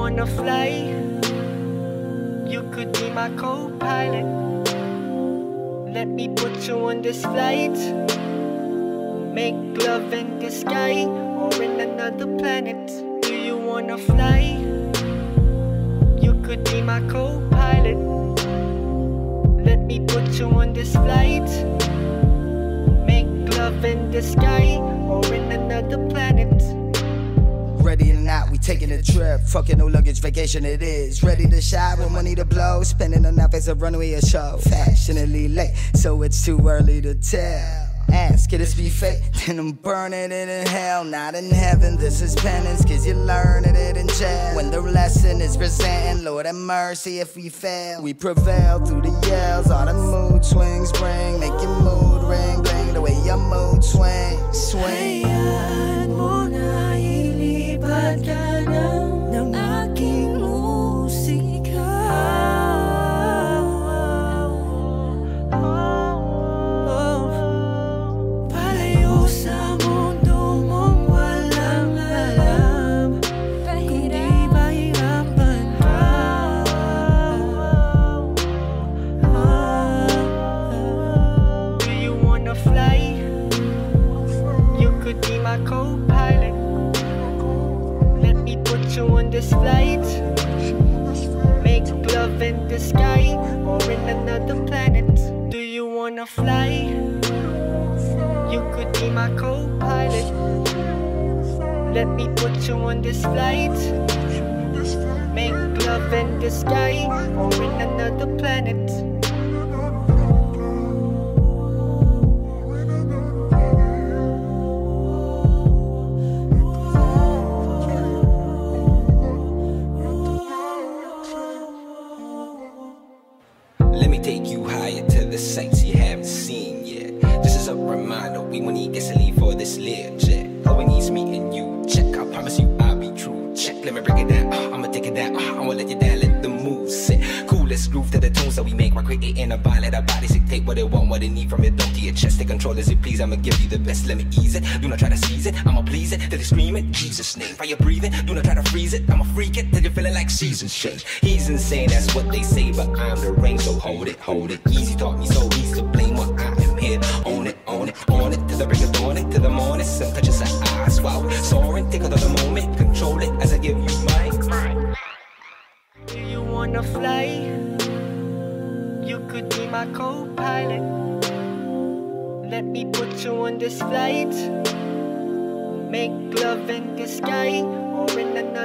wanna fly? You could be my co-pilot Let me put you on this flight Make love in the sky Or in another planet Do you wanna fly? You could be my co-pilot. Let me put you on this flight. Make love in the sky not, taking a trip. Fucking no luggage, vacation it is. Ready to shine with money to blow. Spending enough as a runway or show. Fashionably late, so it's too early to tell. Ask, could this be fake? Then I'm burning it in hell, not in heaven. This is penance, cause you learning it in jail. When the lesson is presenting, Lord have mercy if we fail. We prevail through the yells, all the mood swings bring. Make your mood ring, bling the way your mood swing. Swing. Uh. My co-pilot. Let me put you on this flight. Make love in the sky or in another planet. Do you wanna fly? You could be my co-pilot. Let me put you on this flight. Make love in the sky or in another planet. Let me take you higher to the sights you haven't seen yet. This is a reminder, we won't need gasoline for this lit jet. All we need is me and you. Check, I promise you I'll be true. Check, let me break it down. The tunes that we make. While creating a vibe, let our bodies dictate what they want, what they need from it. Don't to your chest, take control as it please. I'ma give you the best, let me ease it. Do not try to seize it, I'ma please it. Till they scream it, Jesus' name. Fire breathing, do not try to freeze it. I'ma freak it till you're feeling like seasons change. He's insane, that's what they say, but I'm the rain, so hold it, hold it. Easy taught me so easy to blame what I am here. Own it, own it, own it. Till the break of dawn, it, till the morning. Sun touches her eyes, wow. Soaring, take another moment, control it as I give you mine. Do you wanna fly? You could be my co-pilot. Let me put you on this flight. Make love in the sky or in another